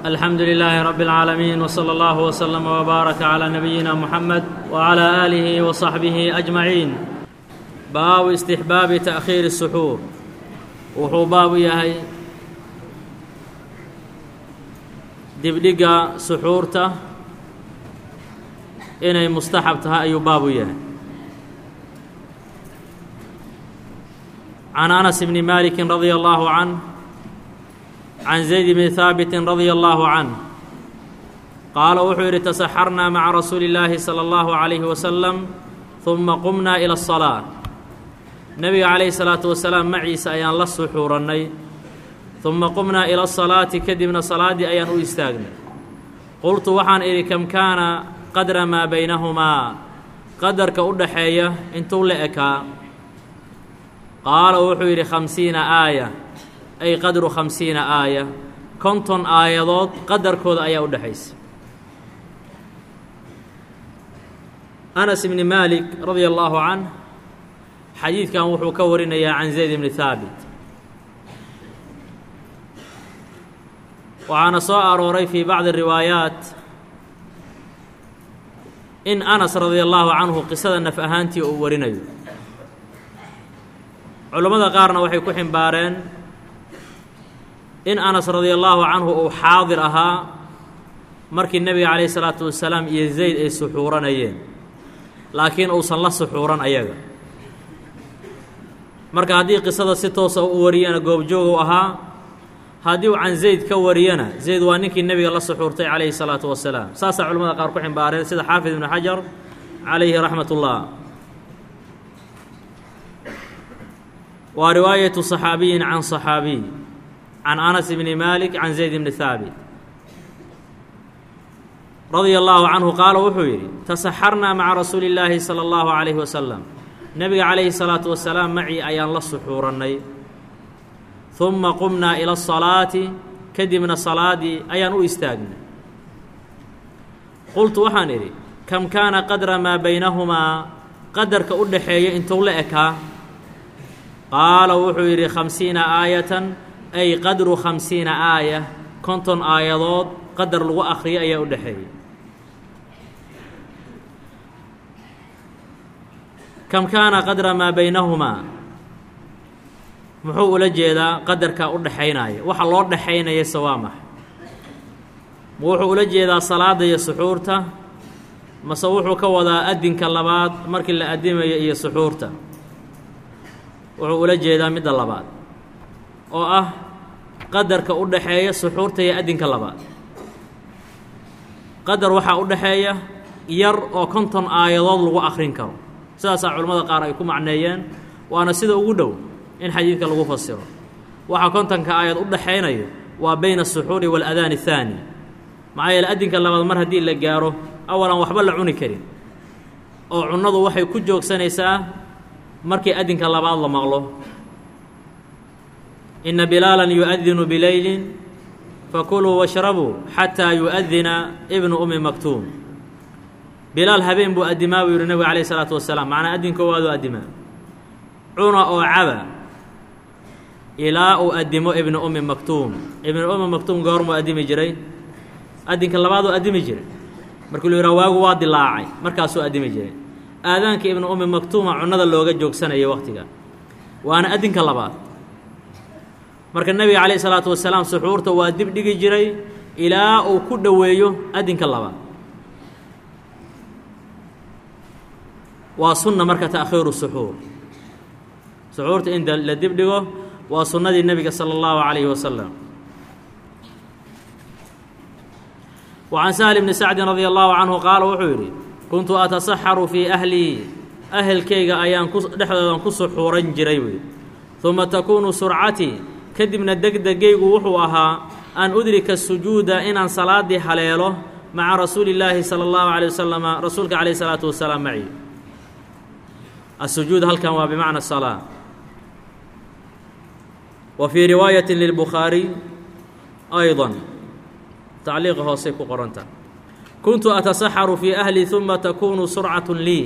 الحمد لله رب العالمين وصلى الله وسلم وبارك على نبينا محمد وعلى آله وصحبه أجمعين باب استحباب تأخير السحور wuxuu baabu yahay dibdhiga suxuurta inay mustaxab tahay ayuu baabu yahay can anas bni maliki radia allahu canh can zayd bni haabitin radia allaahu canh qaala wuxuu yidhi tasaxarnaa maca rasuuli illaahi sala allahu calayhi wasalam humma qumnaa ila asalaa nebiga calayhi salaatu wasalaam maciisa ayaan la suxuurannay humma qumnaa ila asalaati kadibna salaaddii ayaan u istaagnay qultu waxaan idhi kam kaana qadra maa baynahumaa qadarka u dhaxeeya intuu la ekaa qaala wuxuu yidhi khamsiina aaya ay qadru khamsiina aaya. Konton aayadood qadarkooda ayaa u dhexaysa anas ibni maalik radia allaahu canh xadiidkan wuxuu ka warinayaa can zayd bni haabit waxaana soo arooray fii bacdi riwaayaat in anas radia allaahu canhu qisada naf ahaantii uu warinayo. Culammada qaarna waxay ku ximbaareen in anas radia allaahu canhu uu xaadir ahaa markii nebiga calayh isalaatu wasalaam iyo zayd ay suxuuranayeen. Laakiin uusan la suxuuran ayaga. Marka haddii qisada si toosa u wariyana goobjoogu ahaa haddii uu can zayd ka wariyana zayd waa ninkii nebiga la suxuurtay calayhi salaatu wasalaam. Saasaa culamada qaar ku ximbaareen sida xaafid ibnu xajar calayhi raxmat ullah waa riwaayatu صaxaabiyin can صaxaabiy can anas bni malik can zayd bni haabit radia allaahu canhu qaala wuxuu yidhi tasaxarnaa maca rasuuli illaahi sala allahu calayhi wasalam nebiga calayhi salaatu wasalaam macii ayaan la suxuurannay humma qumnaa ila asalaati kadibna salaadii ayaan u istaagnay qultu waxaan idhi kam kaana qadra maa baynahumaa qadarka u dhaxeeya intuu la ekaa qaala wuxuu yidhi khamsiina aayatan ay qadru khamsiina aaya konton aayadood qadar lagu akhriyo ayaa u dhexeeya. Kam kaana qadra maa baynahumaa muxuu ula jeedaa qadarkaa u dhaxaynaya waxa loo dhaxaynaya se waa maxa ma wuxuu ula jeedaa salaadda iyo suxuurta mase wuxuu ka wadaa adinka labaad markii la adimayo iyo suxuurta. Wuxuu ula jeedaa midda labaad oo ah qadarka u dhexeeya suxuurta iyo adinka labaad qadar waxaa u dhexeeya yar oo konton aayadood lagu akhrin karo. Sidaasaa culimmada qaar ay ku macneeyeen waana sida ugu dhow in xadiidka lagu fasiro. Waxaa kontonka aayad u dhaxaynayo waa bayna asuxuuri waalaadaani athaani maxaa yeele adinka labaad mar haddii la gaaro awalan waxba la cuni karin. Oo cunnadu waxay ku joogsanaysaa markii adinka labaad la maqlo ina bilaalan yu'adinu bileylin fakuluu washrabuu xataa yu'adina ibnu umi maktuum bilaal habeen buu addimaa buu yidhi nebiga calayh isalaatu wasalaam macnaa addin koowaaduu addimaa cuna oo caba ilaa uu addimo ibnu ummi maktuum ibnu ummi maktuum goormuu addimi jiray addinka labaaduu addimi jiray markii lu waagu waa dilaacay markaasuu addimi jiray aadaanka ibnu ummi maktuuma cunnada looga joogsanayay wakhtiga waana addinka labaad marka nebiga calayh isalaatu wasalaam suxuurta waa dib dhigi jiray ilaa uu ku dhoweeyo addinka labaad waa sunna marka ta'khiiru suxuur. Suxuurta in la dib dhigo waa sunnadii nebiga sala allahu calayhi wasalam wa can sahl bni sacdin radia allahu canhu qaala wuxuu yidhi kuntu atasaxaru fii ahlii ahelkayga ayaan ku dhexdoodan ku suxuuran jiray wey kadibna degdegaygu wuxuu ahaa an udrika sujuuda inaan salaaddii haleelo maca rasuuli illaahi sala allahu calay wasalama rasuulka caleyhi salaatu wasalaam maci. Asujuud halkan waa bimacna salaa. Wa fii riwaayatin lilbukhaariy aydan. Tacliiqa hoosay ku qoranta. Kuntu atasaxaru fii ahli uma takuunu surcatun lii.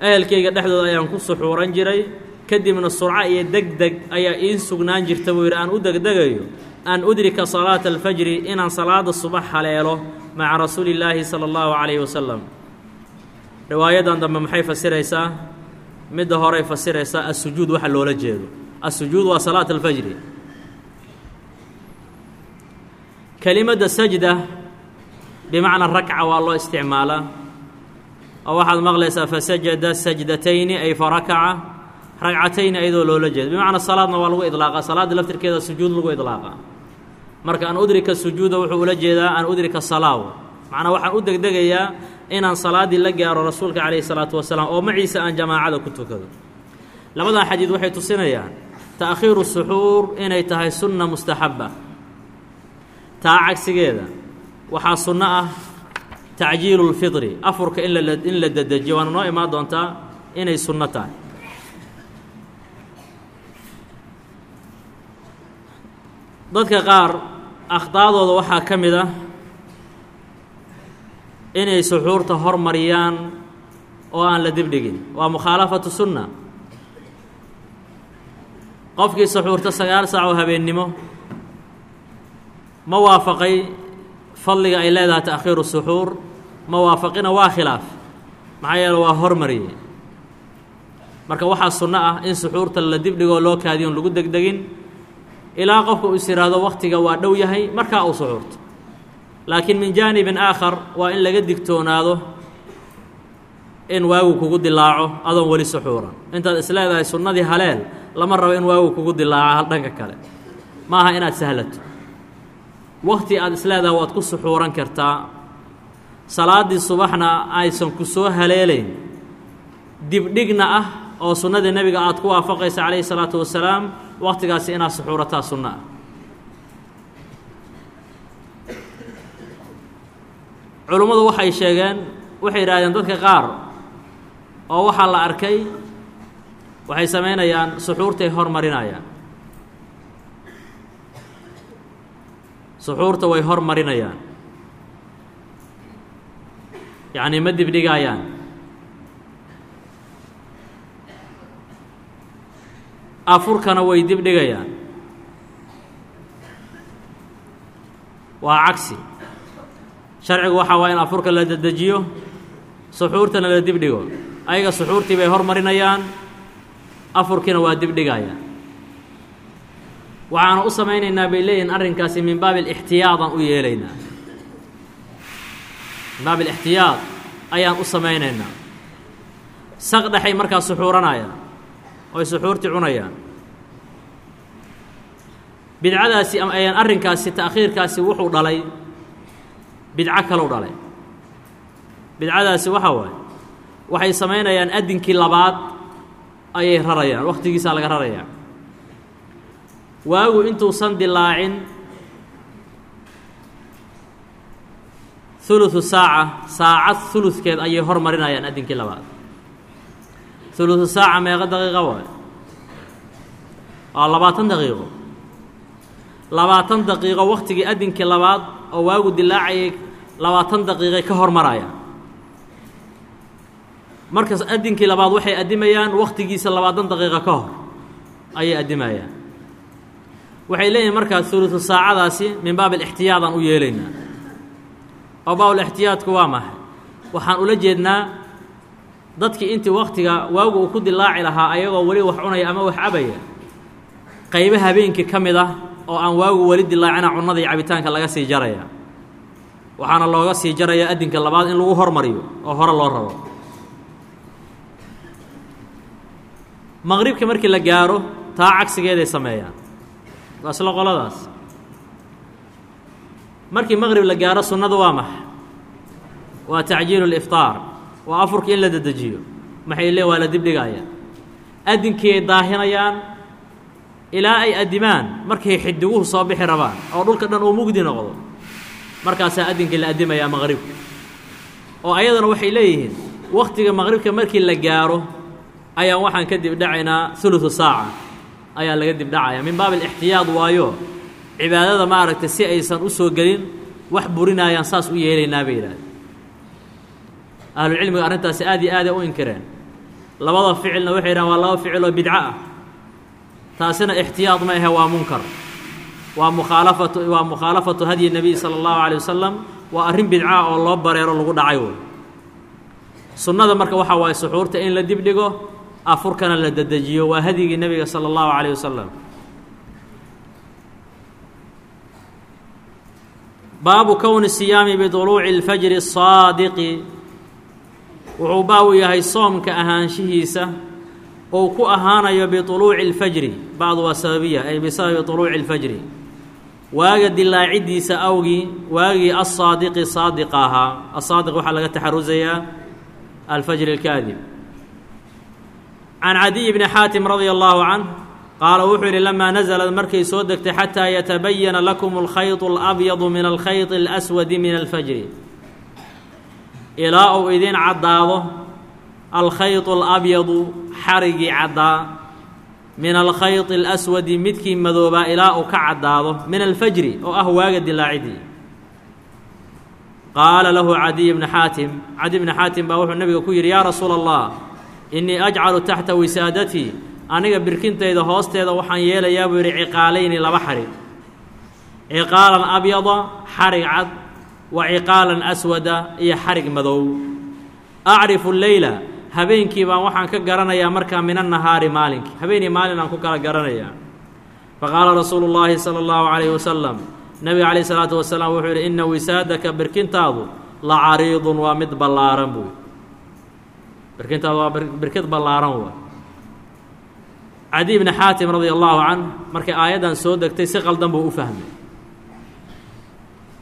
Ehelkayga dhexdooda ayaan ku suxuuran jiray kadibna surco iyo deg deg ayaa ii sugnaan jirta buu yidhi aan u degdegayo an udrika salaata alfajri inaan salaada subax haleelo maca rasuuli illaahi sala allahu calayhi wasalam. Riwaayadan dambe maxay fasiraysaa? Midda horey fasiraysaa assujuud waxa loola jeedo. Assujuud waa salaat alfajri. Kelimadda sajda bimacna rakca waa loo isticmaalaa. Oo waxaad maqlaysaa fasajada sajdatayni ay farakaca ragcatayni ayadoo loola jeedo. Bimacnaa salaadna waa lagu idlaaqa. Salaadda laftirkeeda sujuud lagu idlaaqa. Marka an udrika sujuuda wuxuu ula jeedaa an udrika salaaw. Macnaa waxaan u degdegayaa inaan salaaddii la gaaro rasuulka calayhi salaatu wasalaam oo maciisa aan jamaacada ku tukado. Labadan xadiid waxay tusinayaan ta'khiiru suxuur inay tahay sunna mustaxabba. Taa cagsigeeda waxaa sunno ah tacjiilu lfidri afurka in la in la dedejiyo waana noo imaan doontaa inay sunno tahay dadka qaar akhdaadooda waxaa ka mid ah inay suxuurta hormariyaan oo aan la dibdhigin. Waa mukhaalafatu sunna. Qofkii suxuurta sagaal saac oo habeennimo ma waafaqay fadliga ay leedahay ta'khiiru suxuur ma waafaqina waa khilaaf. Maxaa yeele waa hormariyey. Marka waxaa sunno ah in suxuurta la dibdhigoo loo kaadiyon lagu degdegin ilaa qofka uu is yidhaahdo wakhtiga waa dhow yahay markaa uu suxuurto laakiin min jaanibin aakhar waa in laga digtoonaado in waagu kugu dilaaco adoon weli suxuuran. Intaad is leedahay sunnadii haleel lama rabo in waagu kugu dilaaco hal dhanka kale. Ma aha inaad sahlato. Wakhti aad is leedahay waad ku suxuuran kartaa. Salaaddii subaxna aysan ku soo haleelayn. Dibdhigna ah oo sunnadii nebiga aad ku waafaqaysa calayhi salaatu wasalaam wakhtigaasi inaad suxuurataa sunno ah. Culummadu waxay sheegeen waxay yidhaahdeen dadka qaar oo waxaa la arkay waxay samaynayaan suxuurtay hormarinayaan. Suxuurta way hormarinayaan. Yacnii ma dibdhigaayaan afurkana way dibdhigayaan waa cagsi sharcigu waxaa waa in afurka la dedejiyo suxuurtana la dibdhigo ayaga suxuurtii bay hormarinayaan afurkiina waa dibdhigayaan waxaanu u samaynaynaa bay leeyihiin arrinkaasi min baabi alixtiyaadaan u yeelaynaa. Min baabi alixtiyaad ayaan u samaynaynaa. Saq dhexay markaa suxuuranayaan oy suxuurtii cunayaan. Bidcadaasi arrinkaasi ta'khiirkaasi wuxuu dhalay. Bidco kalau dhalay. Bidcadaasi waxaa waaye waxay samaynayaan addinkii labaad ayay rarayaan wakhtigiisaa laga rarayaa. Waagu intuusan dilaacin huluثu saaca saacad huludkeed ayay hormarinayaan addinkii labaad huluثu saaca meeqo daqiiqa waaye waa labaatan daqiiqo labaatan daqiiqo wakhtigii addinkii labaad oo waagu dilaacayay labaatan daqiiqay ka hormarayaan markaas addinkii labaad waxay addimayaan wakhtigiisa labaatan daqiiqo ka hor ayay addimayaan waxay leeyihiin markaa huluثu saacadaasi min baab alixtiyaadaan u yeelaynaa oo baabulixtiyaadku waa maxay waxaan ula jeednaa dadkii intii wakhtiga waagu uu ku dilaaci lahaa ayagoo weli wax cunaya ama wax cabaya qaybo habeenkii ka mid ah oo aan waagu weli dilaacina cunnada iyo cabitaanka laga sii jaraya. Waxaana looga sii jaraya addinka labaad in lagu hormariyo oo hore loo rabo. Maqribka markii la gaaro taa cagsigeeday sameeyaan. Waa isla qoladaas. Markii maqrib la gaaro sunnadu waa maxa waa tacjiilu liftaar waa afurkii in la dedejiyo. Maxay leen waa la dibdhigaya addinkii ay daahinayaan ilaa ay addimaan markay xidiguhu soo bixi rabaan oo dhulka dhan uu mugdi noqdo markaasaa addinkii la addimayaa maqribka oo ayadana waxay leeyihiin wakhtiga maqribka markii la gaaro ayaan waxaan ka dibdhacaynaa huluثu saaca. Ayaa laga dibdhacaya min baab alixtiyaad waayo cibaadada maaragtay si aysan u soo gelin wax burinaayaan saas u yeelaynaa bay yidhahdeen ahlucilmiga arrintaasi aad iyo aaday u inkireen labada ficilna waxay yidhahan waa laba ficil oo bidco ah taasina ixtiyaad ma ahe waa munkar waa mukhaalafatu waa mukhaalafatu hadyi nebiy sala allahu calay wasalam waa arrin bidca oo loo bareero lagu dhacay wey sunnada marka waxaa waaye suxuurta in la dibdhigo afurkana la dedejiyo waa hadyigii nebiga sala allahu calayh wasalam baabu kowni siyaami biduluuci اlfajri الsaadiqi wuxuu baabu yahay soomka ahaanshihiisa ou ku ahaanayo biطuluuci اlfajri bacdu waa sababiya ay bisababi طuluuci اlfajri waaga dilaaciddiisa awgii waagii aلsaadiqi saadiqa ahaa asaadiq waxaa laga taxarusayaa alfajr اlkaadib can cadiy bni xaatim radia allahu canh qaala wuxuu yidhi lamaa nasalad markay soo degtay xataa yatabayana lakum alkhayط اlabyadu min alkhayط اlaswadi min alfajri ilaa uu idin caddaado alkhayط اlabyadu xarigii caddaa min alkhayط اlaswadi midkii madoobaa ilaa uu ka caddaado min alfajri oo ah waaga dilaacidii qaala lahu cadiy bni xaatim cadiy bni xaatim baa wuxuu nabiga ku yidhi yaa rasuula allah innii ajcalu taxta wisaadatii aniga birkintayda hoosteeda waxaan yeelayaa buu yidhi ciqaalayni laba xarig ciqaalan abyada xarig cad wa ciqaalan aswada iyo xarig madow. Acrifu leyla habeenkii baan waxaan ka garanayaa markaa min annahaari maalinkii habeenii maalin aan ku kala garanayaa. Faqaala rasuulu llaahi sala allahu calayhi wasalam nebiga calayh isalaatu wasalaam wuxuu yidhi inna wisaadaka birkintaadu la cariidun waa mid ballaaran buy birkintaadu waa birkid ballaaran waa cadiy bni xaatim radia allahu canh markay aayaddan soo degtay si qaldan buu u fahmay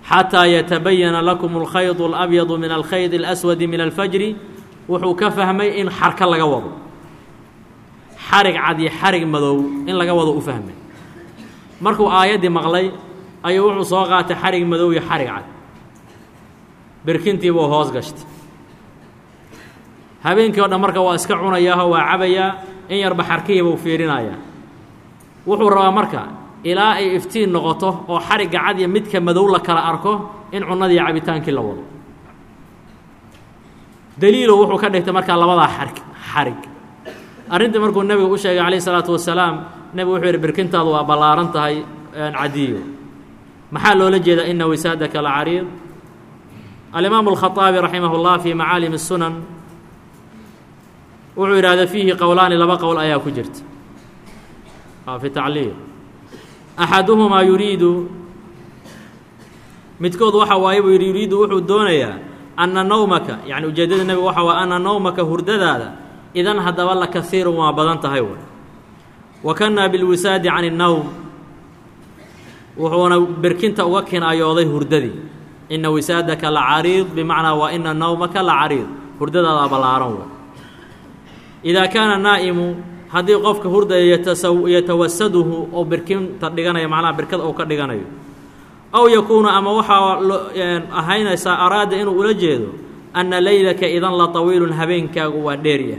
xataa yatabayana lakum alkhaydu alabyadu min alkhayd اlaswadi min alfajri wuxuu ka fahmay in xarka laga wado xarig cad iyo xarig madow in laga wado u fahmay markuu aayaddii maqlay ayuu wuxuu soo qaatay xarig madow iyo xarig cad birkintii buu hoos gashtay habeenkii o dhan marka waa iska cunayaaho waa cabayaa in yarba xarkihii buu fiirinayaa wuxuu rabaa marka ilaa ay iftiin noqoto oo xarigga cad iyo midka madow la kala arko in cunnadii cabitaankii la wado daliilo wuxuu ka dhigtay markaa labadaa xarig xarig arrintii markuu nebiga u sheegay calayh isalaatu wasalaam nebigu wuxuu yidhi birkintaadu waa ballaaran tahay cadiyo maxaa loola jeedaa ina wisaadaka la cariid alimaamu alkhaطaabi raximah اllah fii macaalim الsunan wuxuu yidhahda fiihi qowlaani laba qowl ayaa ku jirta fi tacliiq axaduhumaa yuriidu midkood waxa waaye buu yidhi yuriidu wuxuu doonayaa anna nawmaka yacni ujeeddada nebiga waxa waay anna nawmaka hurdadaada idan haddaba la kasiirun waa badan tahay way wa kanaa bilwisaadi can الnowm wuxuuna berkinta uga kinaayooday hurdadii ina wisaadaka la cariid bimacnaa waa ina nawmaka la cariid hurdadaada ballaaran way idaa kaana naa'imu haddii qofka hurdaya yatawasaduhu oo birkinta dhiganaya macnaha birkada uu ka dhiganayo. Aw yakuunu ama waxaa ahaynaysaa araada inuu ula jeedo anna leylaka idan la tawiilun habeenkaagu waa dheeryah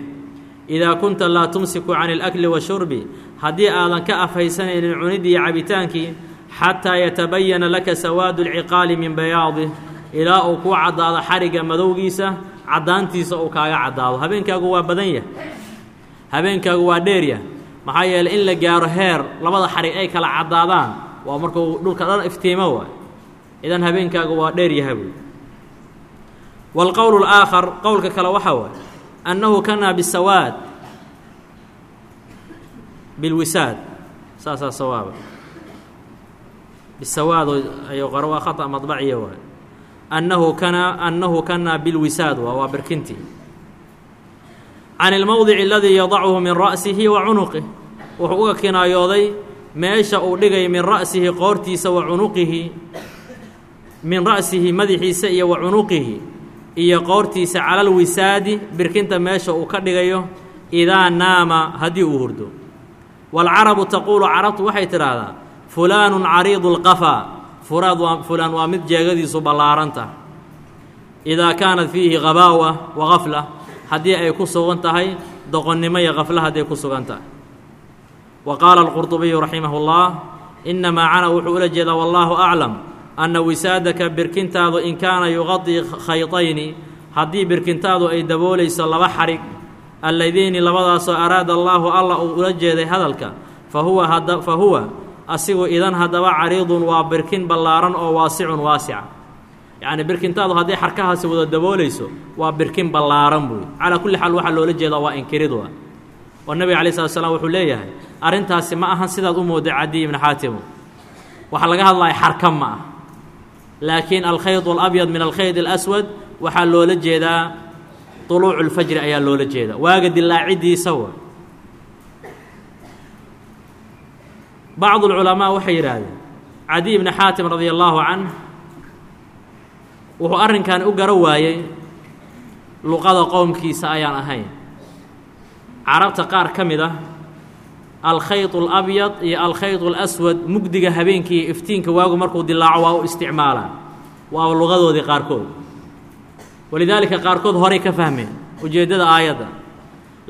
idaa kunta laa tumsiku cani alakli washurbi haddii aadan ka afhaysanaynin cuniddii iyo cabitaankii xataa yatabayana laka sawaadu alciqaali min bayaadih ilaa uu kuu caddaado xarigga madowgiisa caddaantiisa uu kaaga caddaado. Habeenkaagu waa badan yah habeenkaagu waa dheeryah maxaa yeeley in la gaaro heer labada xarig ay kala caddaadaan waa markuu dhulka dhan iftiimo waay idan habeenkaagu waa dheer yahay buy waalqowlu alaakhar qowlka kale waxaa waay annahu kanaa bisawaad bilwisaad. Saasaa sawaaba. Bisawaad ayuu qaro waa khata madbaciya waay. Annahu kana annahu kanaa bilwisaad waa waa birkintii can ilmowdici aladii yadachu min ra'sihi wa cunuqih wuxuu uga kinaayooday meesha uu dhigay min ra'sihi qoortiisa wa cunuqihi min ra'sihi madaxiisa iyo wa cunuqihi iyo qoortiisa cala alwisaadi birkinta meesha uu ka dhigayo idaa naama haddii uu hurdo waalcarabu taquulu carabtu waxay tidhaahdaa fulaanun cariidu lqafaa fulaan waa mid jeegadiisu ballaaranta idaa kaanat fiihi qabaawa wa gafla haddii ay ku sugan tahay doqonnimo iyo kafla hadday ku sugan tahay. Wa qaala alqurdubiyu raximah اllah inamaa cana wuxuu ula jeedaa wallaahu aclam anna wisaadaka birkintaadu in kaana yuqadii khayطayni haddii birkintaadu ay daboolayso laba xarig alladeyni labadaasoo araada allaahu alla uu ula jeeday hadalka fa huwa fa huwa asigu idan haddaba cariidun waa birkin ballaaran oo waasicun waasica yacni birkintaadu hadday xarkahaasi wada daboolayso waa birkin ballaaran buuy calaa kulli xaal waxaa loola jeedaa waa inkiridu ah oo nebiga alay slat slam wuxuu leeyahay arrintaasi ma ahan sidaad u mooday cadiy ibni xaatimo waxaa laga hadlaya xarka ma ah laakiin alkhayd alabyad min alkhayd alaswad waxaa loola jeedaa طuluucu اlfajri ayaa loola jeedaa waaga dilaacidiisa wa bacdu اlculamaa waxay yidhaahdeen cadiy ibni xaatim radia allaahu canh wuxuu arrinkan u gara waayey luqada qowmkiisa ayaan ahayn carabta qaar ka mid ah alkhayط اlabyad iyo alkhayط اlaswad mugdiga habeenkii iyo iftiinka waagu markuu dilaaco waa u isticmaalaa waaba luqadoodii qaarkood walidaalika qaarkood horay ka fahmeen ujeeddada aayadda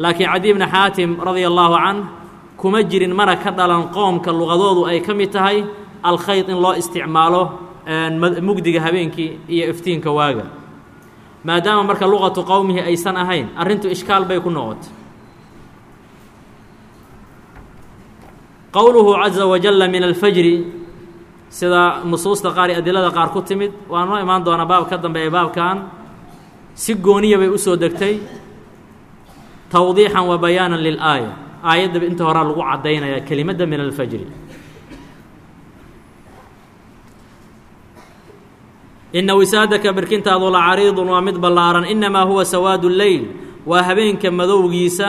laakiin cadi bni xaatim radia allaahu canh kuma jirin mana ka dhalan qoomka luqadoodu ay ka mid tahay alkhayd in loo isticmaalo mugdiga habeenkii iyo iftiinka waaga. Maadaama marka luqatu qowmihi aysan ahayn arrintu ishkaal bay ku noqotay qowluhu caza wajalla min alfajri sida nusuusta qaar iyo adilada qaar ku timid waa noo imaan doonaa baab ka dambeeya baabkan. Si gooniya bay u soo degtay tawdiixan wa bayaanan lilaaya aayaddaba inta horaa lagu caddaynaya kelimadda min alfajri ina wisaadaka birkintaadu la cariidun waa mid ballaaran. Innamaa huwa sawaadu leyl waa habeenka madowgiisa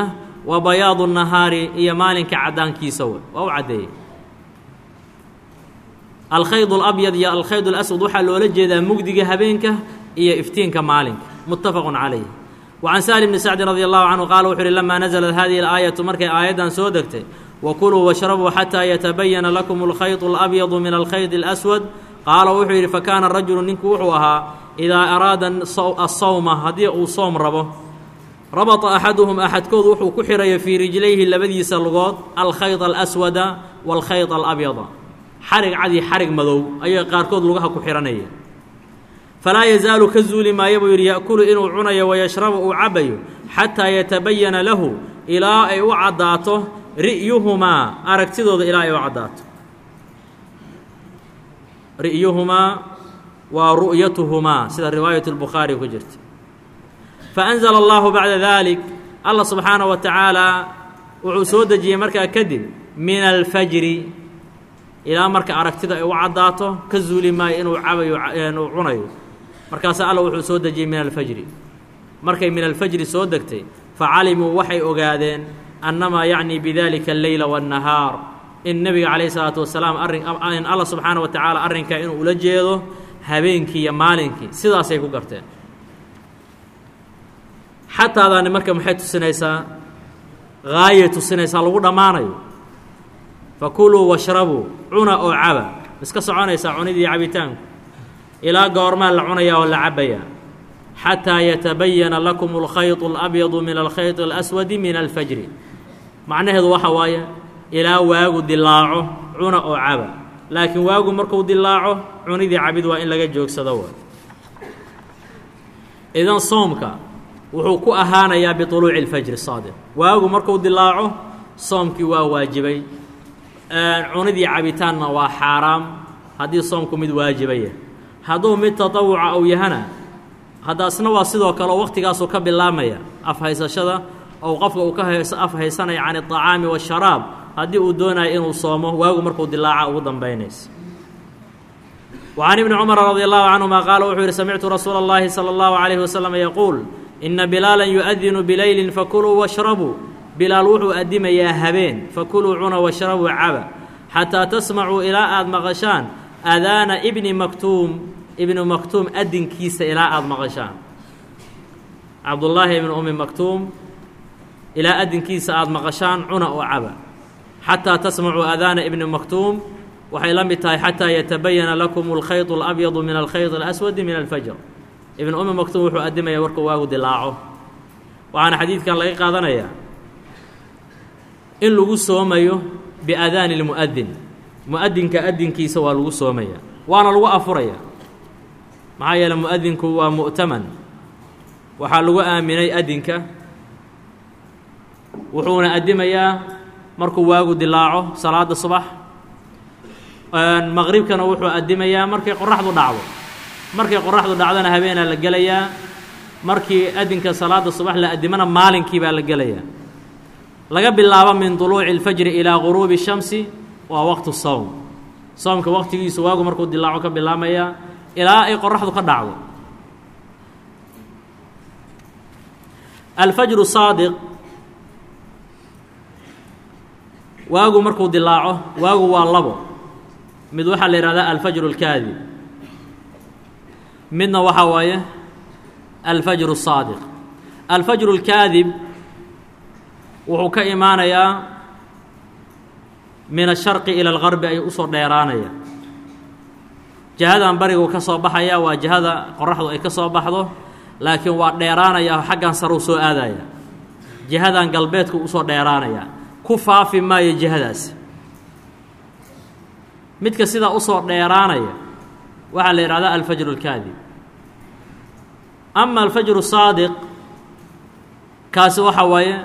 waa bayaadu nahaari iyo maalinka caddaankiisa w waa u caddeeyey. Alkhayd alabyad iyo alkhayd alaswad waxaa loola jeedaa mugdiga habeenka iyo iftiinka maalinka. Muttafaqun calayh wa can saali bni sacdin radi allahu canhu qaala wuxu uhi lamaa nasalat hadihi alaayatu markay aayaddan soo degtay wakuluu washrabuu xataa yatabayana lakum alkhaydu alabyadu min alkhayd alaswad qaala wuxuu yidhi fakaana rajulu ninku wuxuu ahaa idaa araada asawma haddii uu soom rabo rabata axaduhum axadkood wuxuu ku xihaya fii rijlayhi labadiisa lugood alkhayd alaswada waalkhayd alabyada. Xarig cadi xarig madow ayay qaarkood lugaha ku xihanayeen falaa yazaalu ka zuuli maayo buu yidhi ya'kulu inuu cunayo wayashrabu uu cabayo xataa yatabayana lahu ilaa ay u caddaato ri'yuhumaa aragtidooda ilaa ay u caddaato ri'yuhumaa waa ru'yatuhumaa sida riwaayat اlbukhaari ku jirta faأnzla allahu bacda dalik allah subxaanaه wa tacaala wuxuu soo dejiyey markaa kadib min alfajri ilaa marka aragtida ay u caddaato ka zuuli maayo inuu cabayo uu cunayo markaasa alla wuxuu soo dejiyey min alfajri markay min alfajri soo degtay facalimuu waxay ogaadeen annamaa yacni bidalika alleyla waannahaar in nebiga calayhi salaatu wasalaam arrin in alla subxaana wa tacaala arrinkaa inuu ula jeedo habeenkii iyo maalinkii sidaasay ku garteen xataadaani marka maxay tusinaysaa haayay tusinaysaa lagu dhammaanayo fakuluu washrabuu cuna oo caba iska soconaysaa cunidii cabitaanku ilaa goormaa la cunayaa oo la cabayaa xataa yatabayana lakum alkhayط اlabyadu min alkhayط اlaswadi min alfajri macnaheedu waxa waaye ilaa waagu dilaaco cuna oo caba laakiin waagu markuu dilaaco cunidii cabid waa in laga joogsado wa idan soomka wuxuu ku ahaanayaa biطuluuci اlfajri saadiq waagu markuu dilaaco soomkii waa waajibay cunidii cabitaanna waa xaaraam haddii soomku mid waajibaya hadduu mid taطawuca ou yahana haddaasna waa sidoo kale oo wakhtigaasuu ka bilaabmaya afhaysashada ou qofka uu ka hayso af haysanaya can الطacaami waالsharaab haddii uu doonayo inuu soomo waagu markuu dilaaca ugu dambaynaysa وعن بن cمر رضي الله عنهma qال wuxuu yihi سمعtu رasuuل اللhi صلى الله عليه وسلم يquuل إنa بiلاaلا يؤdن بليل فkulوu واشhربوا bilaal wuxuu adimayaa habeen fakuluu cuna washrabuu caba xataa tasmacuu ilaa aada maqashaan adaana ibni maktuum ibnu maktuum adinkiisa ilaa aada maqashaan cabdullaahi ibnu umi maktuum ilaa adinkiisa aada maqashaan cuna oo caba xataa tasmacuu adaana ibni maktuum waxay la mid tahay xataa yatabayana lakum alkhayط اlabyadu min alkhayط اlaswadi min alfajr ibnu umi maktuum wuxuu adimaya warkuu waagu dilaaco waxaana xadiidkan laga qaadanayaa in lagu soomayo biadaani اlmu'adin mu-adinka adinkiisa waa lagu soomaya waana lagu afuraya maxaa yeele mu-adinku waa mu'taman waxaa lagu aaminay adinka wuxuuna adimayaa markuu waagu dilaaco salaada subax maqribkana wuxuu addimayaa markay qoraxdu dhacdo. Markay qoraxdu dhacdona habeenaa la gelayaa. Markii adinka salaada subax la addimana maalinkii baa la gelayaa. Laga bilaabo min duluuci اlfajri ilaa guruubi shamsi waa waqtu sowm soomka waqtigiisu waagu markuu dilaaco ka bilaamayaa ilaa ay qoraxdu ka dhacdo. Alfajru saadiq waagu markuu dilaaco waagu waa labo mid waxaa la yidhahdaa alfajru اlkaadib midna waxaa waaye alfajru الsaadiq alfajru اlkaadib wuxuu ka imaanayaa min asharqi ila algarbi ayuu usoo dheeraanaya jihadan barigu ka soo baxaya waa jihada qoraxdu ay ka soo baxdo laakiin waa dheeraanaya xaggan saruu soo aadaya jihadan galbeedku usoo dheeraanaya ku faafi maayo jihadaas. Midka sidaa u soo dheeraanaya waxaa la yidhahdaa alfajru اlkaadib ama alfajru saadiq kaasi waxaa waaye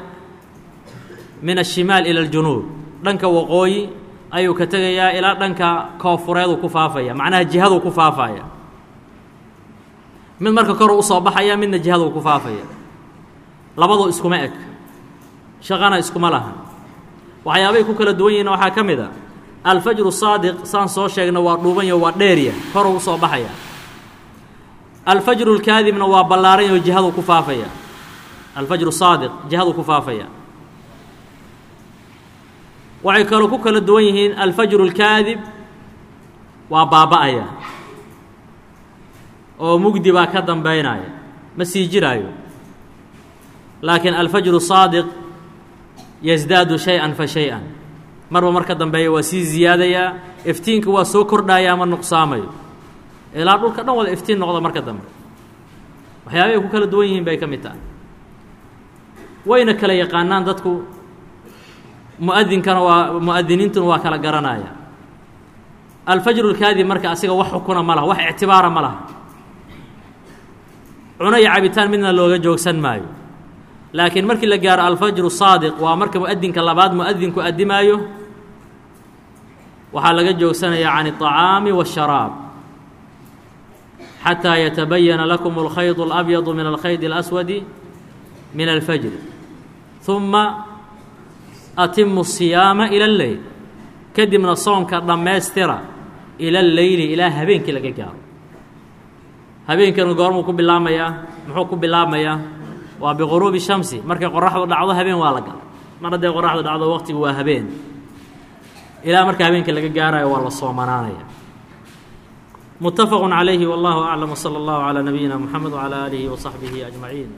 min ashimaal ila aljunuub. Dhanka waqooyi ayuu ka tegayaa ilaa dhanka koofureeduu ku faafaya macnaha jihaduu ku faafaya. Mid marka koru u soo baxaya midna jihaduu ku faafaya. Labadoo iskuma eg shaqana iskuma lahan waxyaabay ku kala duwan yihiin waxaa ka mid a. Alfajru saadiq saan soo sheegna waa dhuubanyo waa dheerya koruu u soo baxaya. Alfajru lkaadibna waa ballaaranyo jihaduu ku faafaya. Alfajru saadiq jihaduu ku faafaya. Waxay kaloo ku kala duwan yihiin alfajru اlkaadib waa baaba'aya. Oo mugdi baa ka dambaynaya ma sii jiraayo. Laakiin alfajru saadiq yasdaadu shay-an fa shay-an. Marba marka dambeeya waa sii ziyaadayaa iftiinka waa soo kordhaya ama nuqsaamayo. Ilaa dhulka dhan wada iftiin noqda marka dambe. Waxyaabahay ku kala duwan yihiin bay ka mid tahay. Wayna kala yaqaanaan dadku muadinkana waa muadiniintuna waa kala garanaya alfajru اlkaadib marka asiga wax xukuna ma laha wax ictibaara ma laha. Cuno iyo cabitaan midna looga joogsan maayo laakiin markii la gaaro alfajru saadiq waa marka muadinka labaad muadinku addimaayo waxaa laga joogsanaya can الطacaami والsharaab xatىa yatabayana lakum اlkhayd اlabyadu min alkhayd اlaswadi min alfajr ثuma atimu siyaama ila alleyl kadibna soomka dhammaystira ila alleyli ilaa habeenkii laga gaaro habeenkana goormuu ku bilaamayaa muxuu ku bilaabmayaa Waa biquruubi shamsi. Markay qoraxdu dhacdo habeen waa la gala mar hadday qoraxdu dhacdo waqtigu waa habeen. Ilaa marka habeenkii laga gaarayo waa la soomanaanaya mutafaqu calayhi wallahu aclam wsala allahu calaa nabiyina moxamed wcalaa aalihi wasaxbihi ajmaciin